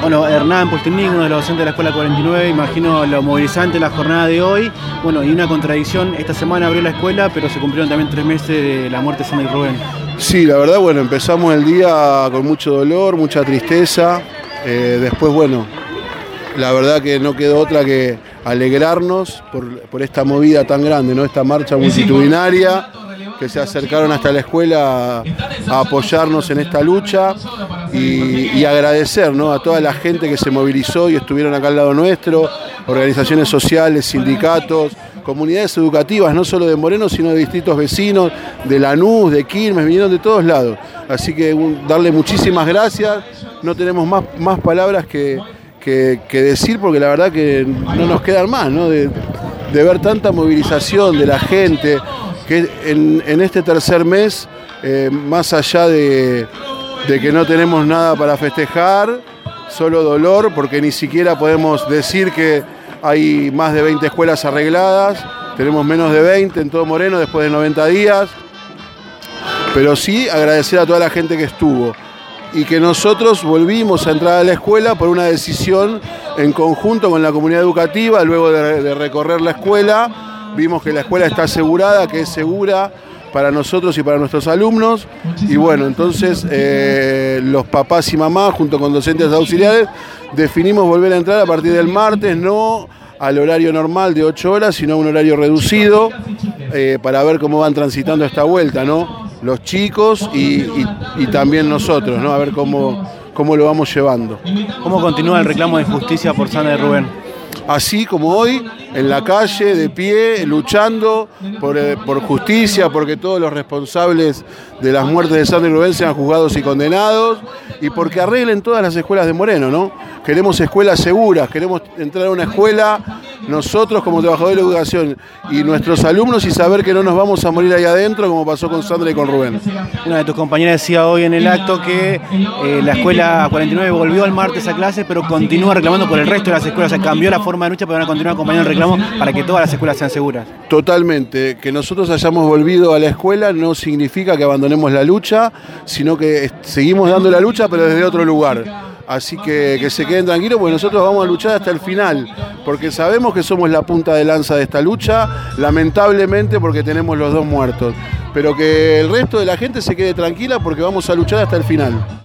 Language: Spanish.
Bueno, Hernán Pultinic, uno de los docentes de la Escuela 49, imagino lo movilizante la jornada de hoy. Bueno, y una contradicción, esta semana abrió la escuela, pero se cumplieron también tres meses de la muerte de Sandra y Rubén. Sí, la verdad, bueno, empezamos el día con mucho dolor, mucha tristeza. Eh, después, bueno, la verdad que no quedó otra que alegrarnos por, por esta movida tan grande, ¿no? Esta marcha multitudinaria que se acercaron hasta la escuela a, apoyarnos en esta lucha y, agradecer a toda la gente que se movilizó y estuvieron acá al lado nuestro, organizaciones sociales, sindicatos, comunidades educativas, no solo de Moreno, sino de distintos vecinos, de Lanús, de Quilmes, vinieron de todos lados. Así que darle muchísimas gracias, no tenemos más, más palabras que, decir porque la verdad que no nos quedan más, De, de ver tanta movilización de la gente, que en, este tercer mes, eh, más allá de, que no tenemos nada para festejar, solo dolor, porque ni siquiera podemos decir que hay más de 20 escuelas arregladas, tenemos menos de 20 en todo Moreno después de 90 días, pero sí agradecer a toda la gente que estuvo y que nosotros volvimos a entrar a la escuela por una decisión en conjunto con la comunidad educativa, luego de recorrer la escuela vimos que la escuela está asegurada, que es segura para nosotros y para nuestros alumnos. Y bueno, entonces eh, los papás y mamás, junto con docentes auxiliares, definimos volver a entrar a partir del martes, no al horario normal de 8 horas, sino a un horario reducido, eh, para ver cómo van transitando esta vuelta, ¿no? Los chicos y, también nosotros, ¿no? A ver cómo, cómo lo vamos llevando. ¿Cómo continúa el reclamo de justicia por Sandra de Rubén? Así como hoy, en la calle, de pie, luchando eh, por, justicia, porque todos los responsables de las muertes de Sandra y Rubén sean juzgados y condenados, y porque arreglen todas las escuelas de Moreno, ¿no? Queremos escuelas seguras, queremos entrar a una escuela nosotros como trabajadores de la educación y nuestros alumnos y saber que no nos vamos a morir ahí adentro como pasó con Sandra y con Rubén. Una de tus compañeras decía hoy en el acto que eh, la escuela 49 volvió al martes a clase, pero continúa reclamando por el resto de las escuelas. O sea, cambió la forma de lucha, pero van a continuar acompañando el reclamo para que todas las escuelas sean seguras. Totalmente. Que nosotros hayamos volvido a la escuela no significa que abandonemos la lucha, sino que seguimos dando la lucha, pero desde otro lugar. Así que que se queden tranquilos porque nosotros vamos a luchar hasta el final, porque sabemos que somos la punta de lanza de esta lucha, lamentablemente porque tenemos los dos muertos, pero que el resto de la gente se quede tranquila porque vamos a luchar hasta el final.